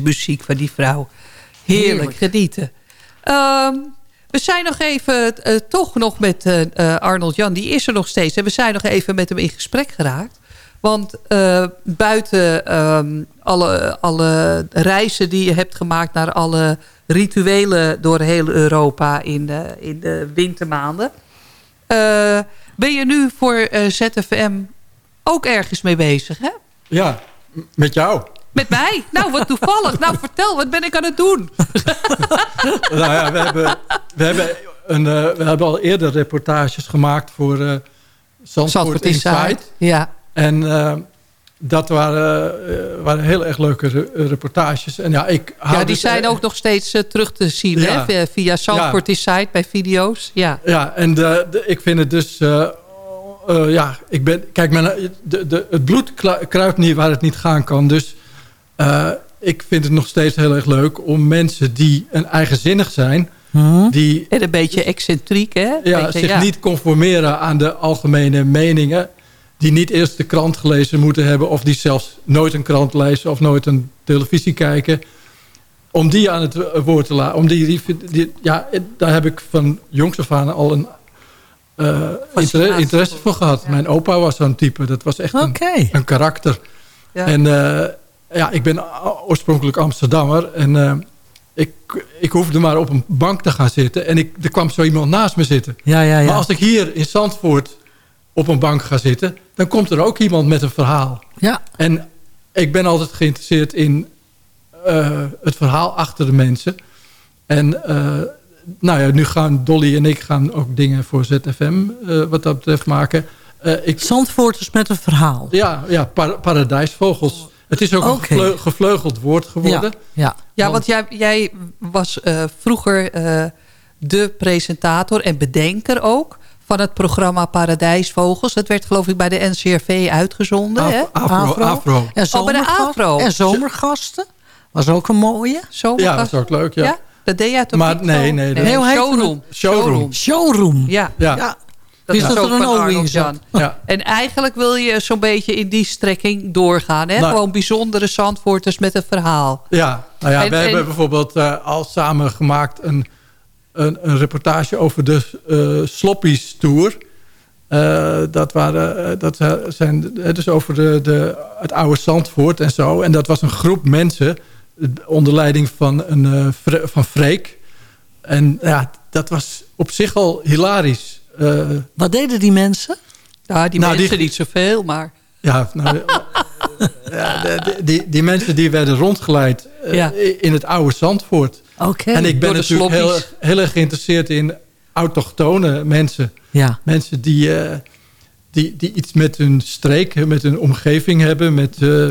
Muziek van die vrouw. Heerlijk, Heerlijk. genieten. Ehm, We zijn nog even, eh, toch nog met eh, eh, Arnold Jan, die is er nog steeds. En we zijn nog even met hem in gesprek geraakt. Want buiten ehm, alle, alle reizen die je hebt gemaakt naar alle rituelen door heel Europa in de, in de wintermaanden. ben je nu voor ZFM ook ergens mee bezig, hè? Ja, met jou. Met mij? Nou, wat toevallig. Nou, vertel, wat ben ik aan het doen? nou ja, we hebben, we, hebben een, eh, we hebben al eerder reportages gemaakt voor eh Zandvoort, Zandvoort Inside. Inside, ja. En eh, dat waren, eh, waren heel erg leuke re- reportages. En ja, ik Ja, die dus, zijn ook nog steeds terug te zien, Ja. hè? Via Zandvoort Inside bij video's. Ja. Ja, en de, de- ik vind het dus... eh, eh, ja, ik ben... Kijk, mijn, de, de, het bloed kruipt niet waar het niet gaan kan. Dus eh, ik vind het nog steeds heel erg leuk om mensen die een eigenzinnig zijn... Die, En een beetje excentriek, hè? ja, Beetje, zich ja. niet conformeren aan de algemene meningen... die niet eerst de krant gelezen moeten hebben... of die zelfs nooit een krant lezen of nooit een televisie kijken... om die aan het woord te laten. Om die, die, die- ja, daar heb ik van jongs af aan al een eh, inter- Fascinatie interesse voor gehad. Mijn opa was zo'n type. Dat was echt een, een karakter. Ja. En eh, ja, ik ben oorspronkelijk Amsterdammer. En eh, ik, ik hoefde maar op een bank te gaan zitten. En ik, er kwam zo iemand naast me zitten. Ja, ja, ja. Maar als ik hier in Zandvoort op een bank ga zitten... dan komt er ook iemand met een verhaal. Ja. En ik ben altijd geïnteresseerd in eh, het verhaal achter de mensen. En eh, nou ja, nu gaan Dolly en ik gaan ook dingen voor ZFM wat dat betreft maken. Eh, ik, Zandvoorters met een verhaal. ja, ja par- paradijsvogels. Het is ook een gevleu- gevleugeld woord geworden. Ja. Ja, want jij, jij was eh, vroeger eh, de presentator en bedenker ook... van het programma Paradijsvogels. Dat werd geloof ik bij de NCRV uitgezonden. hè? Afro, afro. En Oh, bij de Afro. En zomergasten. Was ook een mooie. Zomergast. Ja, dat is ook leuk, ja. Dat deed jij toch Maar niet nee, nee, Heel heet showroom. Showroom. Showroom. Ja. Ja. Ja. Dat is dat ook er een Arnold. Jan. Ja. En eigenlijk wil je zo'n beetje in die strekking doorgaan. Hè? Nou. Gewoon bijzondere zandvoorters met een verhaal. Ja, nou ja, En- we en- hebben bijvoorbeeld eh, al samen gemaakt een, een, een reportage over de eh Sloppies Tour. Eh, dat, waren, eh, dat zijn het is over de, de, het oude Zandvoort en zo. En dat was een groep mensen onder leiding van, een, eh, van Freek. En ja, dat was op zich al hilarisch. Eh, Wat deden die mensen? Ja, die Nou, die- mensen niet zoveel, maar... Ja, nou, ja, de- die, die mensen die werden rondgeleid eh, Ja. in het oude Zandvoort. Oké. En ik ben natuurlijk heel, heel erg geïnteresseerd in autochtone mensen. Ja. Mensen die, eh, die, die iets met hun streek, met hun omgeving hebben. Met, eh,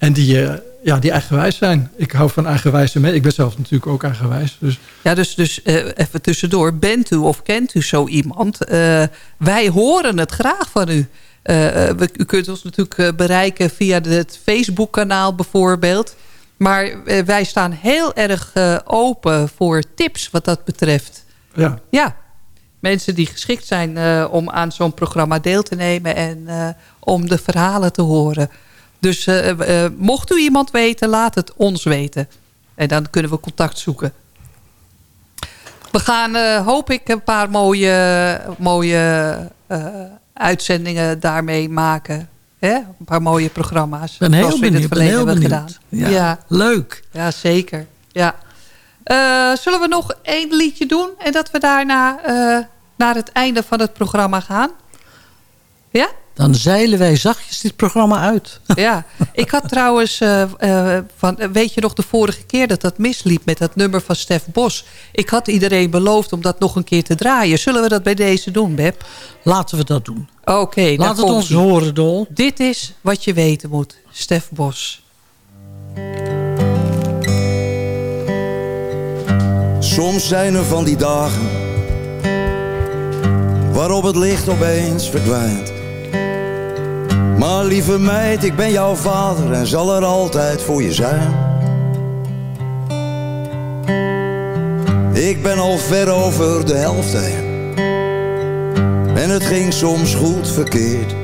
en die, eh, ja, die eigenwijs zijn. Ik hou van eigenwijze mensen. Ik ben zelf natuurlijk ook eigenwijs. Dus Ja, dus, dus eh, even tussendoor. Bent u of kent u zo iemand? Eh, wij horen het graag van u. We, u kunt ons natuurlijk bereiken via het Facebook-kanaal bijvoorbeeld. Maar wij staan heel erg open voor tips wat dat betreft. ja, Ja, mensen die geschikt zijn om aan zo'n programma deel te nemen... en om de verhalen te horen. Dus eh, eh, mocht u iemand weten, laat het ons weten. En dan kunnen we contact zoeken. We gaan, eh, hoop ik, een paar mooie, mooie eh, uitzendingen daarmee maken. Hè? Een paar mooie programma's. Ben heel zoals we in het verleden heel hebben benieuwd. gedaan. Ja. ja. Leuk. Ja, zeker. Ja. Eh, zullen we nog één liedje doen en dat we daarna eh, naar het einde van het programma gaan? Ja? Dan zeilen wij zachtjes dit programma uit. Ja. Ik had trouwens, eh, eh, van, eh, weet je nog de vorige keer dat dat misliep met dat nummer van Stef Bos? Ik had iedereen beloofd om dat nog een keer te draaien. Zullen we dat bij deze doen, Beb? Laten we dat doen. Oké, daar Laat het komt ons horen, Dol. Dit is wat je weten moet. Stef Bos. Soms zijn er van die dagen waarop het licht opeens verdwijnt. Maar lieve meid, ik ben jouw vader en zal er altijd voor je zijn. Ik ben al ver over de helft heen. En het ging soms goed verkeerd.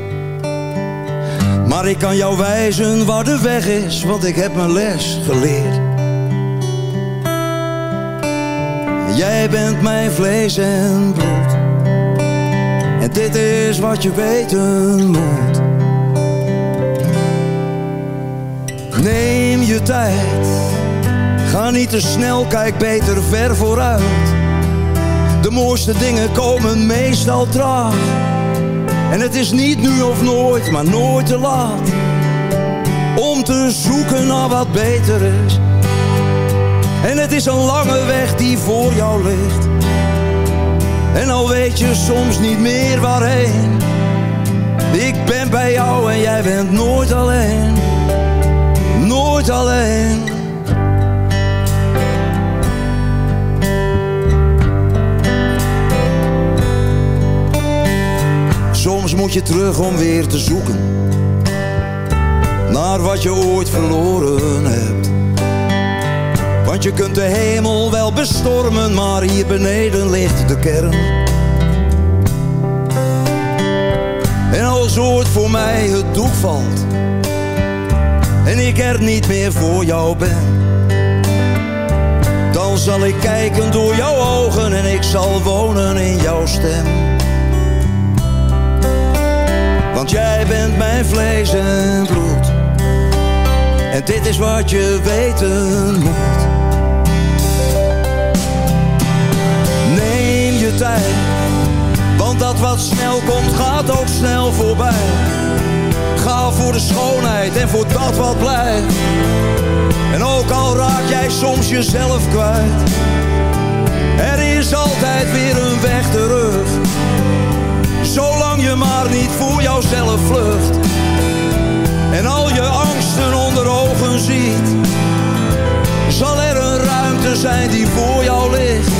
Maar ik kan jou wijzen waar de weg is, want ik heb mijn les geleerd. Jij bent mijn vlees en bloed. En dit is wat je weten moet. Neem je tijd. Ga niet te snel, kijk beter ver vooruit. De mooiste dingen komen meestal traag. En het is niet nu of nooit, maar nooit te laat. Om te zoeken naar wat beter is. En het is een lange weg die voor jou ligt. En al weet je soms niet meer waarheen. Ik ben bij jou en jij bent nooit alleen. Soms moet je terug om weer te zoeken naar wat je ooit verloren hebt. Want je kunt de hemel wel bestormen, maar hier beneden ligt de kern. En als ooit voor mij het doek valt en ik er niet meer voor jou ben, dan zal ik kijken door jouw ogen en ik zal wonen in jouw stem. Want jij bent mijn vlees en bloed. En dit is wat je weten moet. Neem je tijd. Want dat wat snel komt gaat ook snel voorbij. Ga voor de schoonheid en voor dat wat blijft. En ook al raak jij soms jezelf kwijt. Er is altijd weer een weg terug. Zolang je maar niet voor jouzelf vlucht. En al je angsten onder ogen ziet. Zal er een ruimte zijn die voor jou ligt.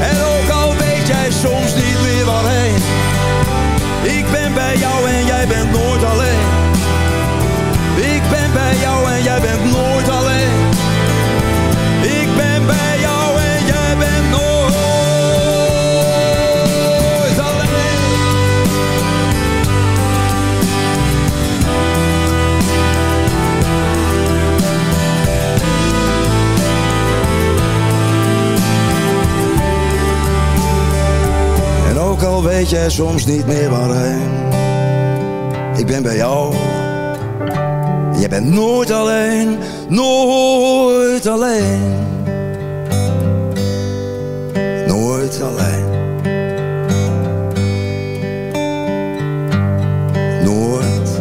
En ook al weet jij soms niet meer waarheen. Ik ben bij jou en jij bent nooit alleen. Ik ben bij jou en jij bent nooit alleen. Ik ben bij jou en jij bent nooit alleen. Al weet jij soms niet meer waarheen. Ik ben bij jou. Jij bent nooit alleen, nooit alleen. Nooit alleen. Nooit.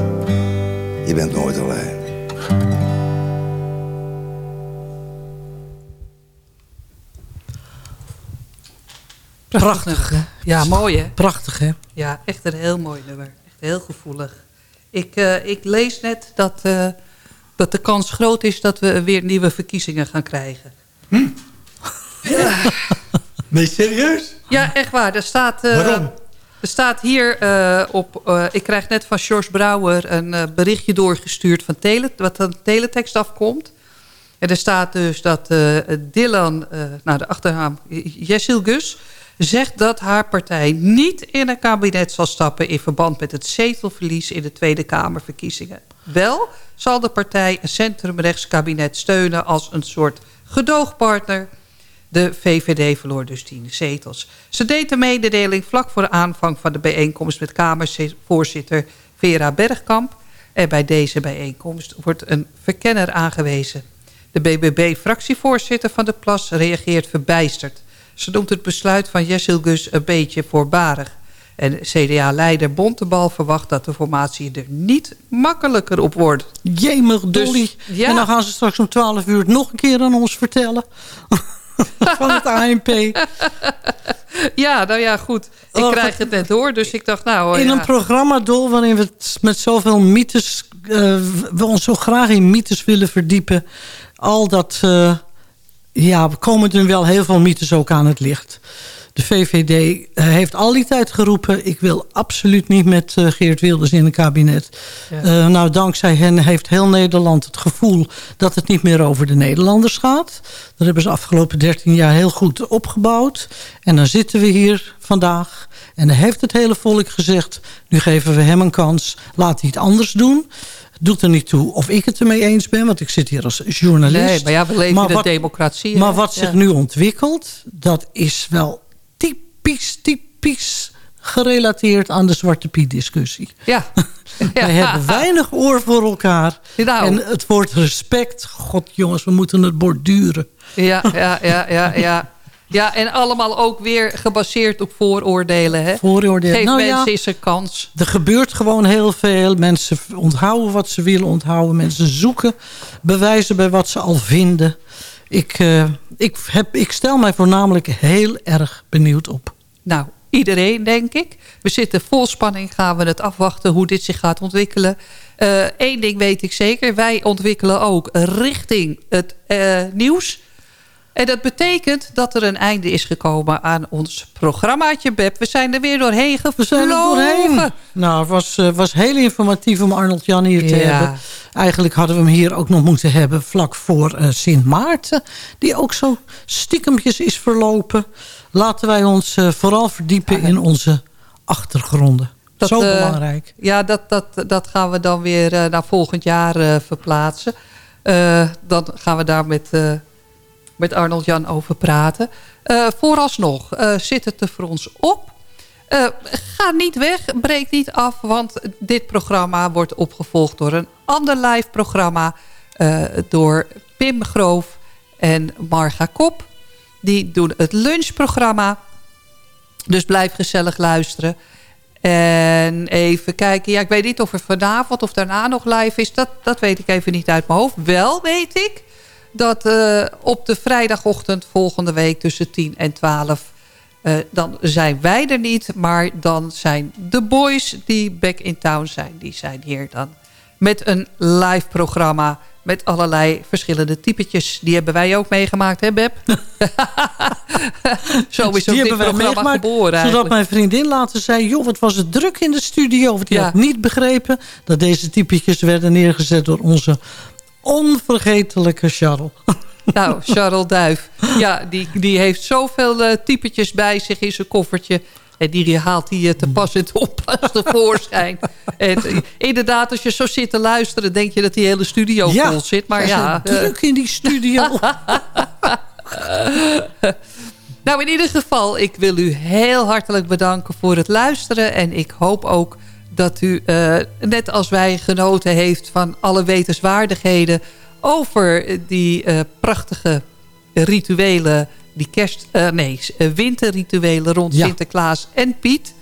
Je bent nooit alleen. Prachtig? Ja, mooi, hè? Prachtig, hè? Ja, echt een heel mooi nummer. Echt heel gevoelig. Ik, eh, ik lees net dat, eh, dat de kans groot is dat we weer nieuwe verkiezingen gaan krijgen. Nee, serieus? Ja, echt waar. Er staat, eh, Waarom? Er staat hier eh, op... eh, ik krijg net van George Brouwer een eh, berichtje doorgestuurd... Van tele, wat van teletext afkomt. En er staat dus dat eh, Dylan, eh nou de achternaam Jessil Gus... zegt dat haar partij niet in een kabinet zal stappen... in verband met het zetelverlies in de Tweede Kamerverkiezingen. Wel zal de partij een centrumrechtskabinet steunen... als een soort gedoogpartner... De VVD verloor dus tien zetels. Ze deed de mededeling vlak voor de aanvang van de bijeenkomst... met Kamervoorzitter Vera Bergkamp. En bij deze bijeenkomst wordt een verkenner aangewezen. De BBB-fractievoorzitter van de Plas reageert verbijsterd. Ze noemt het besluit van Jessil Gus een beetje voorbarig. En CDA-leider Bontebal verwacht dat de formatie er niet makkelijker op wordt. Jemig, Dolly. Dus, ja. En dan gaan ze straks om 12 uur het nog een keer aan ons vertellen. Van het ANP. Ja, nou ja, goed. Ik Oh, krijg het net door, dus ik dacht, nou... In ja. een programma, Dol, waarin we het met zoveel mythes... eh, we ons zo graag in mythes willen verdiepen. Al dat... eh, ja, we komen er wel heel veel mythes ook aan het licht. De VVD eh, heeft al die tijd geroepen... ik wil absoluut niet met eh, Geert Wilders in een kabinet. Ja. Eh, nou, dankzij hen heeft heel Nederland het gevoel... dat het niet meer over de Nederlanders gaat. Dat hebben ze afgelopen 13 jaar heel goed opgebouwd. En dan zitten we hier vandaag... en dan heeft het hele volk gezegd... nu geven we hem een kans, laat hij het anders doen. Doet er niet toe of ik het ermee eens ben, want ik zit hier als journalist. Nee, maar ja, we leven Maar in een wat- democratie. hè? Maar wat zich Ja. nu ontwikkelt, dat is wel typisch, typisch gerelateerd aan de Zwarte Piet discussie. Ja. Wij hebben weinig oor voor elkaar. Nou. En het woord respect, god jongens, we moeten het borduren. Ja, ja, ja, ja, ja. Ja, en allemaal ook weer gebaseerd op vooroordelen. Hè? Vooroordelen. Geef Nou ja. mensen eens een kans. Er gebeurt gewoon heel veel. Mensen onthouden wat ze willen onthouden. Mensen zoeken bewijzen bij wat ze al vinden. Ik, eh, ik, heb, ik stel mij voornamelijk heel erg benieuwd op. Nou, iedereen denk ik. We zitten vol spanning, gaan we het afwachten hoe dit zich gaat ontwikkelen. Eén ding weet ik zeker, wij ontwikkelen ook richting het eh, nieuws. En dat betekent dat er een einde is gekomen aan ons programmaatje, Beb. We zijn er weer doorheen We gevlogen. zijn er doorheen. Nou, het was, eh, was heel informatief om Arnold Jan hier te Ja. hebben. Eigenlijk hadden we hem hier ook nog moeten hebben vlak voor eh, Sint Maarten. Die ook zo stiekempjes is verlopen. Laten wij ons eh, vooral verdiepen in onze achtergronden. Dat, zo belangrijk. Ja, dat, dat, dat gaan we dan weer naar volgend jaar verplaatsen. Dan gaan we daar met, met Arnold Jan over praten. Eh, vooralsnog eh, zit het er voor ons op. Eh, ga niet weg, breek niet af, want dit programma wordt opgevolgd door een ander live programma. door Pim Groof en Marga Kop. Die doen het lunchprogramma. Dus blijf gezellig luisteren. En even kijken. Ja, ik weet niet of er vanavond of daarna nog live is. Dat, dat weet ik even niet uit mijn hoofd. Wel weet ik dat eh, op de vrijdagochtend volgende week tussen 10 en 12... eh, dan zijn wij er niet, maar dan zijn de boys die back in town zijn. Die zijn hier dan met een live programma met allerlei verschillende typetjes. Die hebben wij ook meegemaakt, hè Beb? Zo is ook Die dit programma geboren Zodat eigenlijk. mijn vriendin later zei... joh, wat was het druk in de studio. Want die Ja. had niet begrepen dat deze typetjes werden neergezet... door onze onvergetelijke Charles. Nou, Charles Duif. Ja, die, die heeft zoveel eh, typetjes bij zich in zijn koffertje. En die haalt hij eh, te pas en te oppas tevoorschijn. En eh, inderdaad, als je zo zit te luisteren... denk je dat die hele studio vol zit. Maar ja, druk in die studio. Nou, in ieder geval, ik wil u heel hartelijk bedanken voor het luisteren. En ik hoop ook dat u, eh, net als wij, genoten heeft van alle wetenswaardigheden... over die eh, prachtige rituelen, die kerst... eh, nee, winterrituelen rond Ja. Sinterklaas en Piet.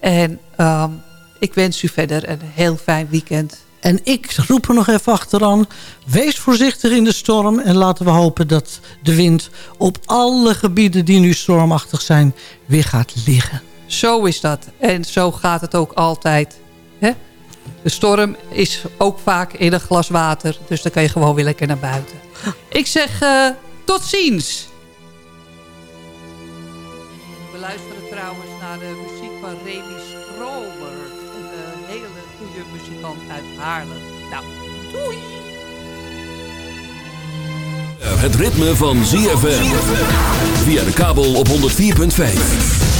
En ehm, ik wens u verder een heel fijn weekend. En ik roep er nog even achteraan. Wees voorzichtig in de storm. En laten we hopen dat de wind op alle gebieden die nu stormachtig zijn... weer gaat liggen. Zo is dat. En zo gaat het ook altijd. Hè? De storm is ook vaak in een glas water. Dus dan kan je gewoon weer lekker naar buiten. Ik zeg eh, tot ziens. We luisteren trouwens naar de muziek van Remy Stromer. Een eh, hele goede muzikant uit Haarlem. Nou, doei! Het ritme van ZFM. Via de kabel op 104.5.